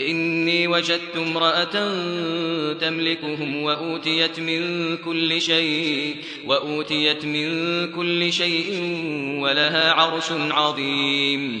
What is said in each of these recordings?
إني وجدت امرأة تملكهم وأوتيت من كل شيء وأوتيت من كل شيء ولها عرش عظيم.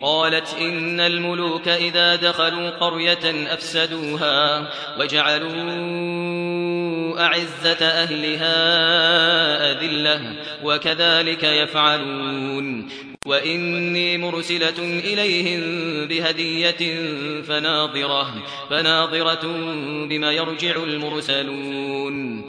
قالت إن الملوك إذا دخلوا قرية أفسدوها وجعلوا أعزة أهلها أذلة وكذلك يفعلون وإني مرسلة إليهم بهدية فناظرة, فناظرة بما يرجع المرسلون